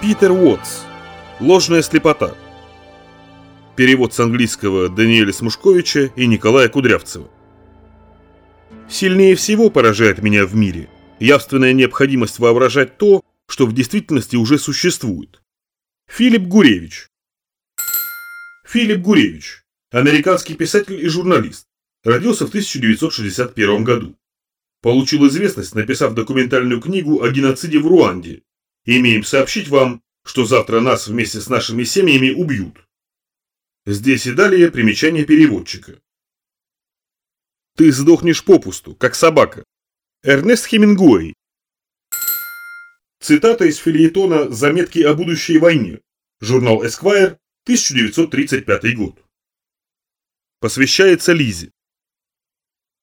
Питер Уотс. Ложная слепота. Перевод с английского Даниэля Смушковича и Николая Кудрявцева. Сильнее всего поражает меня в мире явственная необходимость воображать то, что в действительности уже существует. Филипп Гуревич. Филипп Гуревич. Американский писатель и журналист. Родился в 1961 году. Получил известность, написав документальную книгу о геноциде в Руанде. Имеем сообщить вам, что завтра нас вместе с нашими семьями убьют. Здесь и далее примечание переводчика. Ты сдохнешь попусту, как собака. Эрнест Хемингуэй. Цитата из фильетона «Заметки о будущей войне». Журнал Esquire, 1935 год. Посвящается Лизе.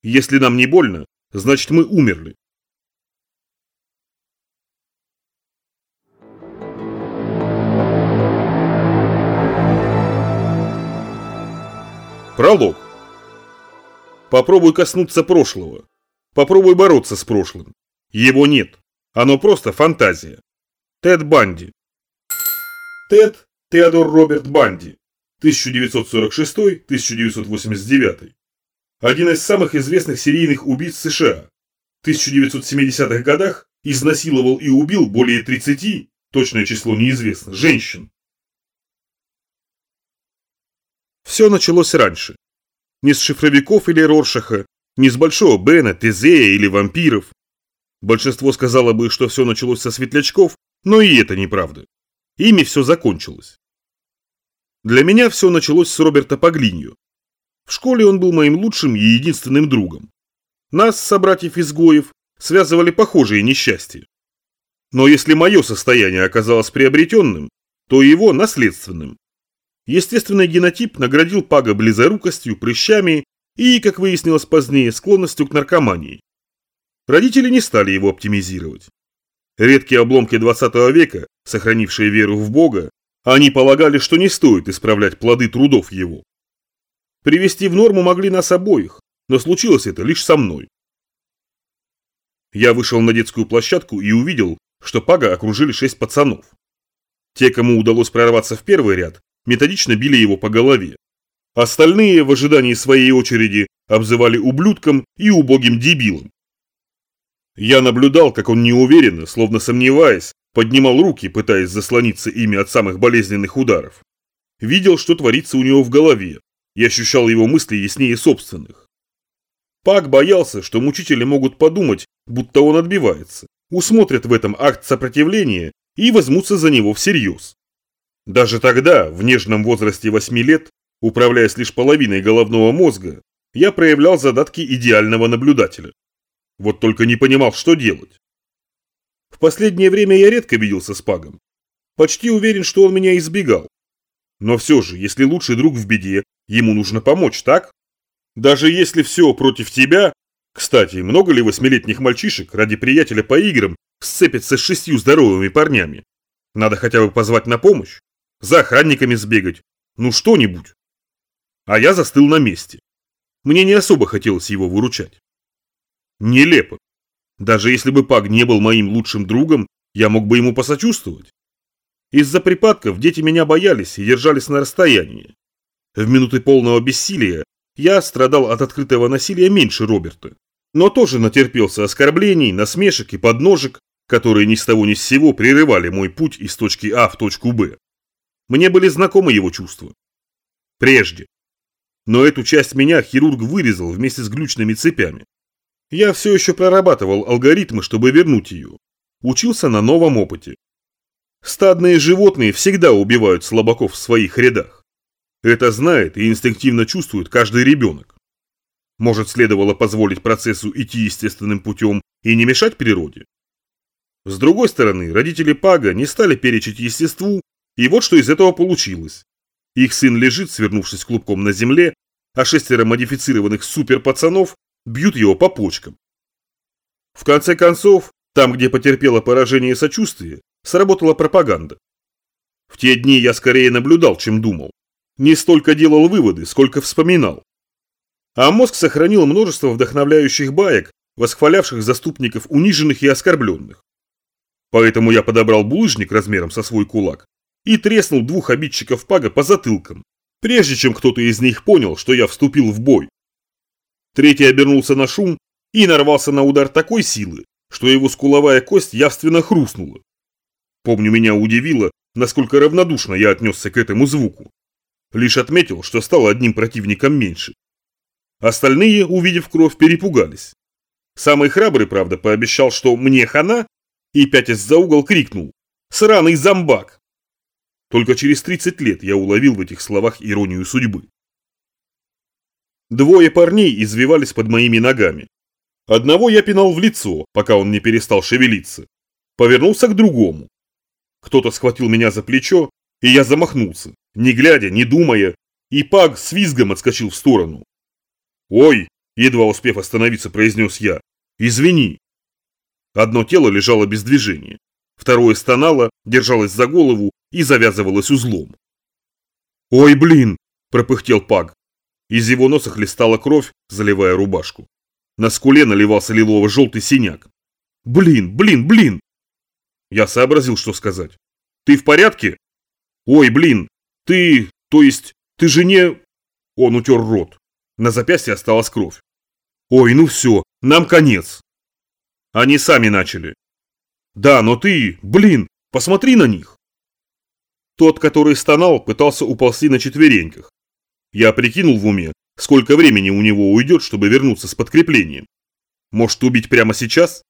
Если нам не больно, значит мы умерли. Пролог. Попробуй коснуться прошлого. Попробуй бороться с прошлым. Его нет. Оно просто фантазия. Тед Банди. Тед Теодор Роберт Банди. 1946-1989. Один из самых известных серийных убийц США. В 1970-х годах изнасиловал и убил более 30, точное число неизвестно, женщин. Все началось раньше. Не с шифровиков или Роршаха, не с Большого Бена, Тезея или вампиров. Большинство сказало бы, что все началось со светлячков, но и это неправда. Ими все закончилось. Для меня все началось с Роберта Паглинью. В школе он был моим лучшим и единственным другом. Нас, собратьев-изгоев, связывали похожие несчастья. Но если мое состояние оказалось приобретенным, то его наследственным. Естественный генотип наградил Пага близорукостью, прыщами и, как выяснилось позднее, склонностью к наркомании. Родители не стали его оптимизировать. Редкие обломки 20 века, сохранившие веру в Бога, они полагали, что не стоит исправлять плоды трудов его. Привести в норму могли нас обоих, но случилось это лишь со мной. Я вышел на детскую площадку и увидел, что Пага окружили шесть пацанов. Те, кому удалось прорваться в первый ряд, методично били его по голове. Остальные в ожидании своей очереди обзывали ублюдком и убогим дебилом. Я наблюдал, как он неуверенно, словно сомневаясь, поднимал руки, пытаясь заслониться ими от самых болезненных ударов. Видел, что творится у него в голове, и ощущал его мысли яснее собственных. Пак боялся, что мучители могут подумать, будто он отбивается, усмотрят в этом акт сопротивления и возьмутся за него всерьез. Даже тогда, в нежном возрасте 8 лет, управляясь лишь половиной головного мозга, я проявлял задатки идеального наблюдателя. Вот только не понимал, что делать. В последнее время я редко виделся с Пагом. Почти уверен, что он меня избегал. Но все же, если лучший друг в беде, ему нужно помочь, так? Даже если все против тебя... Кстати, много ли восьмилетних мальчишек ради приятеля по играм сцепятся с шестью здоровыми парнями? Надо хотя бы позвать на помощь. За охранниками сбегать. Ну что-нибудь. А я застыл на месте. Мне не особо хотелось его выручать. Нелепо. Даже если бы Паг не был моим лучшим другом, я мог бы ему посочувствовать. Из-за припадков дети меня боялись и держались на расстоянии. В минуты полного бессилия я страдал от открытого насилия меньше Роберта, но тоже натерпелся оскорблений, насмешек и подножек, которые ни с того ни с сего прерывали мой путь из точки А в точку Б. Мне были знакомы его чувства. Прежде. Но эту часть меня хирург вырезал вместе с глючными цепями. Я все еще прорабатывал алгоритмы, чтобы вернуть ее. Учился на новом опыте. Стадные животные всегда убивают слабаков в своих рядах. Это знает и инстинктивно чувствует каждый ребенок. Может, следовало позволить процессу идти естественным путем и не мешать природе? С другой стороны, родители Пага не стали перечить естеству, и вот что из этого получилось. Их сын лежит, свернувшись клубком на земле, а шестеро модифицированных суперпацанов бьют его по почкам. В конце концов, там, где потерпело поражение сочувствие, сработала пропаганда. В те дни я скорее наблюдал, чем думал. Не столько делал выводы, сколько вспоминал. А мозг сохранил множество вдохновляющих баек, восхвалявших заступников униженных и оскорбленных. Поэтому я подобрал булыжник размером со свой кулак и треснул двух обидчиков Пага по затылкам, прежде чем кто-то из них понял, что я вступил в бой. Третий обернулся на шум и нарвался на удар такой силы, что его скуловая кость явственно хрустнула. Помню, меня удивило, насколько равнодушно я отнесся к этому звуку. Лишь отметил, что стал одним противником меньше. Остальные, увидев кровь, перепугались. Самый храбрый, правда, пообещал, что мне хана, и пятясь за угол крикнул «Сраный зомбак!». Только через 30 лет я уловил в этих словах иронию судьбы. Двое парней извивались под моими ногами. Одного я пинал в лицо, пока он не перестал шевелиться. Повернулся к другому. Кто-то схватил меня за плечо, и я замахнулся, не глядя, не думая, и Паг с визгом отскочил в сторону. «Ой!» – едва успев остановиться, произнес я. «Извини!» Одно тело лежало без движения, второе стонало, держалось за голову и завязывалось узлом. «Ой, блин!» – пропыхтел Паг. Из его носа хлестала кровь, заливая рубашку. На скуле наливался лилово-желтый синяк. «Блин, блин, блин!» Я сообразил, что сказать. «Ты в порядке?» «Ой, блин, ты... то есть, ты же не...» Он утер рот. На запястье осталась кровь. «Ой, ну все, нам конец!» Они сами начали. «Да, но ты... блин, посмотри на них!» Тот, который стонал, пытался уползти на четвереньках. Я прикинул в уме, сколько времени у него уйдет, чтобы вернуться с подкреплением. Может, убить прямо сейчас?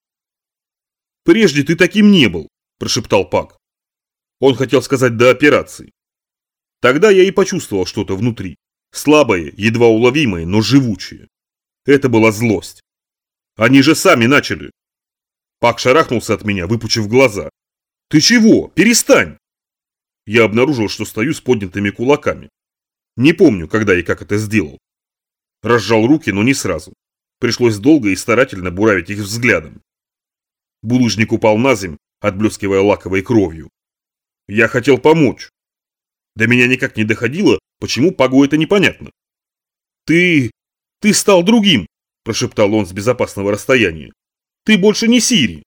«Прежде ты таким не был», – прошептал Пак. Он хотел сказать «до операции». Тогда я и почувствовал что-то внутри. Слабое, едва уловимое, но живучее. Это была злость. Они же сами начали. Пак шарахнулся от меня, выпучив глаза. «Ты чего? Перестань!» Я обнаружил, что стою с поднятыми кулаками. Не помню, когда и как это сделал. Разжал руки, но не сразу. Пришлось долго и старательно буравить их взглядом. Булыжник упал на земь, отблескивая лаковой кровью. Я хотел помочь. До меня никак не доходило, почему Пагу это непонятно. «Ты... ты стал другим», – прошептал он с безопасного расстояния. «Ты больше не Сири».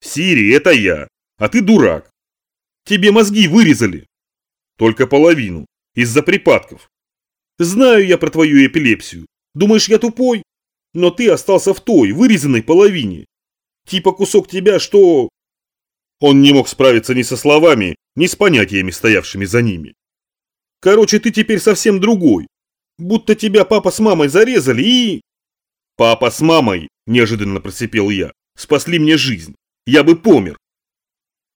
«Сири – это я, а ты дурак. Тебе мозги вырезали». «Только половину, из-за припадков». «Знаю я про твою эпилепсию. Думаешь, я тупой? Но ты остался в той, вырезанной половине. Типа кусок тебя, что... Он не мог справиться ни со словами, ни с понятиями, стоявшими за ними. Короче, ты теперь совсем другой. Будто тебя папа с мамой зарезали и... Папа с мамой, неожиданно просипел я, спасли мне жизнь. Я бы помер.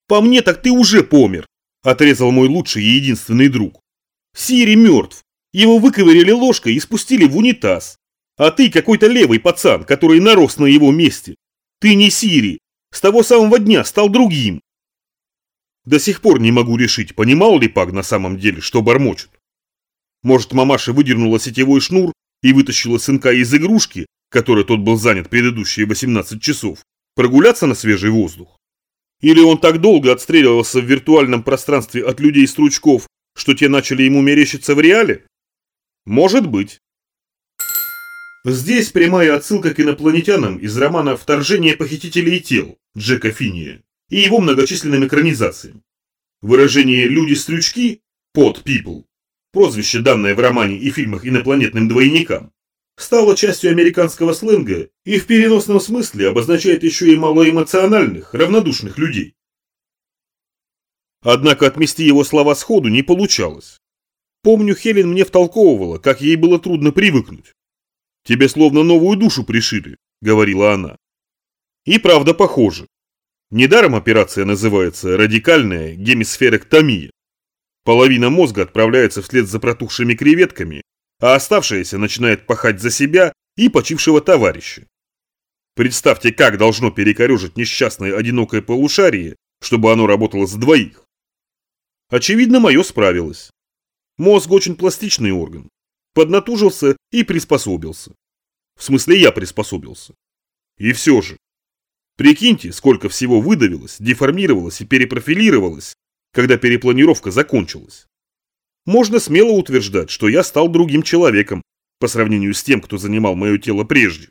По мне так ты уже помер, отрезал мой лучший и единственный друг. Сири мертв. Его выковыряли ложкой и спустили в унитаз. А ты какой-то левый пацан, который нарос на его месте. Ты не Сири, с того самого дня стал другим. До сих пор не могу решить, понимал ли Паг на самом деле, что бормочет. Может, мамаша выдернула сетевой шнур и вытащила сынка из игрушки, которой тот был занят предыдущие 18 часов, прогуляться на свежий воздух? Или он так долго отстреливался в виртуальном пространстве от людей-стручков, что те начали ему мерещиться в реале? Может быть. Здесь прямая отсылка к инопланетянам из романа «Вторжение похитителей тел» Джека Финния и его многочисленным экранизациям. Выражение «люди-стрючки» под people, прозвище, данное в романе и фильмах инопланетным двойникам, стало частью американского сленга и в переносном смысле обозначает еще и малоэмоциональных, равнодушных людей. Однако отмести его слова сходу не получалось. Помню, Хелен мне втолковывала, как ей было трудно привыкнуть. «Тебе словно новую душу пришили», — говорила она. И правда похоже. Недаром операция называется радикальная гемисферектомия. Половина мозга отправляется вслед за протухшими креветками, а оставшаяся начинает пахать за себя и почившего товарища. Представьте, как должно перекорежить несчастное одинокое полушарие, чтобы оно работало с двоих. Очевидно, мое справилось. Мозг очень пластичный орган поднатужился и приспособился. В смысле, я приспособился. И все же. Прикиньте, сколько всего выдавилось, деформировалось и перепрофилировалось, когда перепланировка закончилась. Можно смело утверждать, что я стал другим человеком по сравнению с тем, кто занимал мое тело прежде.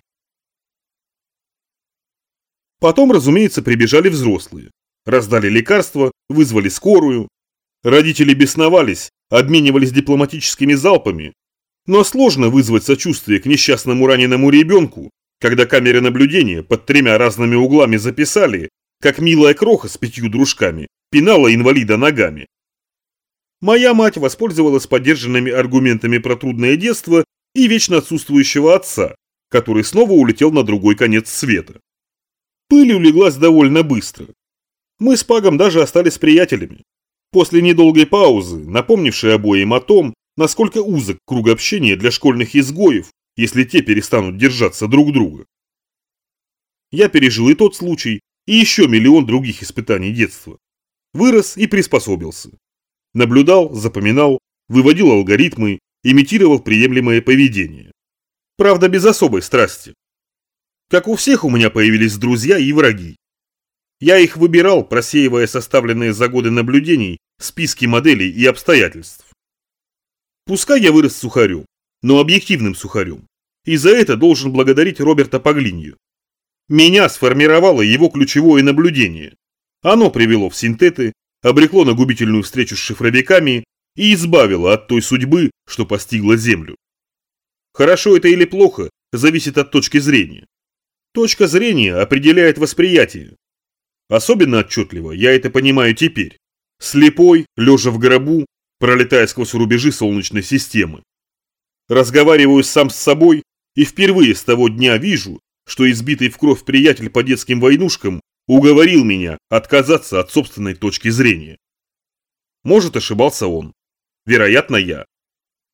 Потом, разумеется, прибежали взрослые. Раздали лекарства, вызвали скорую. Родители бесновались, обменивались дипломатическими залпами. Но сложно вызвать сочувствие к несчастному раненому ребенку, когда камеры наблюдения под тремя разными углами записали, как милая кроха с пятью дружками пинала инвалида ногами. Моя мать воспользовалась поддержанными аргументами про трудное детство и вечно отсутствующего отца, который снова улетел на другой конец света. Пыль улеглась довольно быстро. Мы с Пагом даже остались приятелями. После недолгой паузы, напомнившей обоим о том, насколько узок круг общения для школьных изгоев, если те перестанут держаться друг друга. Я пережил и тот случай, и еще миллион других испытаний детства. Вырос и приспособился. Наблюдал, запоминал, выводил алгоритмы, имитировал приемлемое поведение. Правда, без особой страсти. Как у всех у меня появились друзья и враги. Я их выбирал, просеивая составленные за годы наблюдений списки моделей и обстоятельств. Пускай я вырос сухарем, но объективным сухарем. И за это должен благодарить Роберта Паглинью. Меня сформировало его ключевое наблюдение. Оно привело в синтеты, обрекло на губительную встречу с шифровиками и избавило от той судьбы, что постигла Землю. Хорошо это или плохо, зависит от точки зрения. Точка зрения определяет восприятие. Особенно отчетливо я это понимаю теперь. Слепой, лежа в гробу, пролетая сквозь рубежи Солнечной системы. Разговариваю сам с собой и впервые с того дня вижу, что избитый в кровь приятель по детским войнушкам уговорил меня отказаться от собственной точки зрения. Может, ошибался он. Вероятно, я.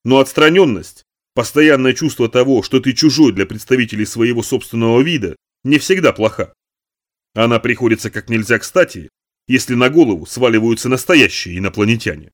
Но отстраненность, постоянное чувство того, что ты чужой для представителей своего собственного вида, не всегда плоха. Она приходится как нельзя кстати, если на голову сваливаются настоящие инопланетяне.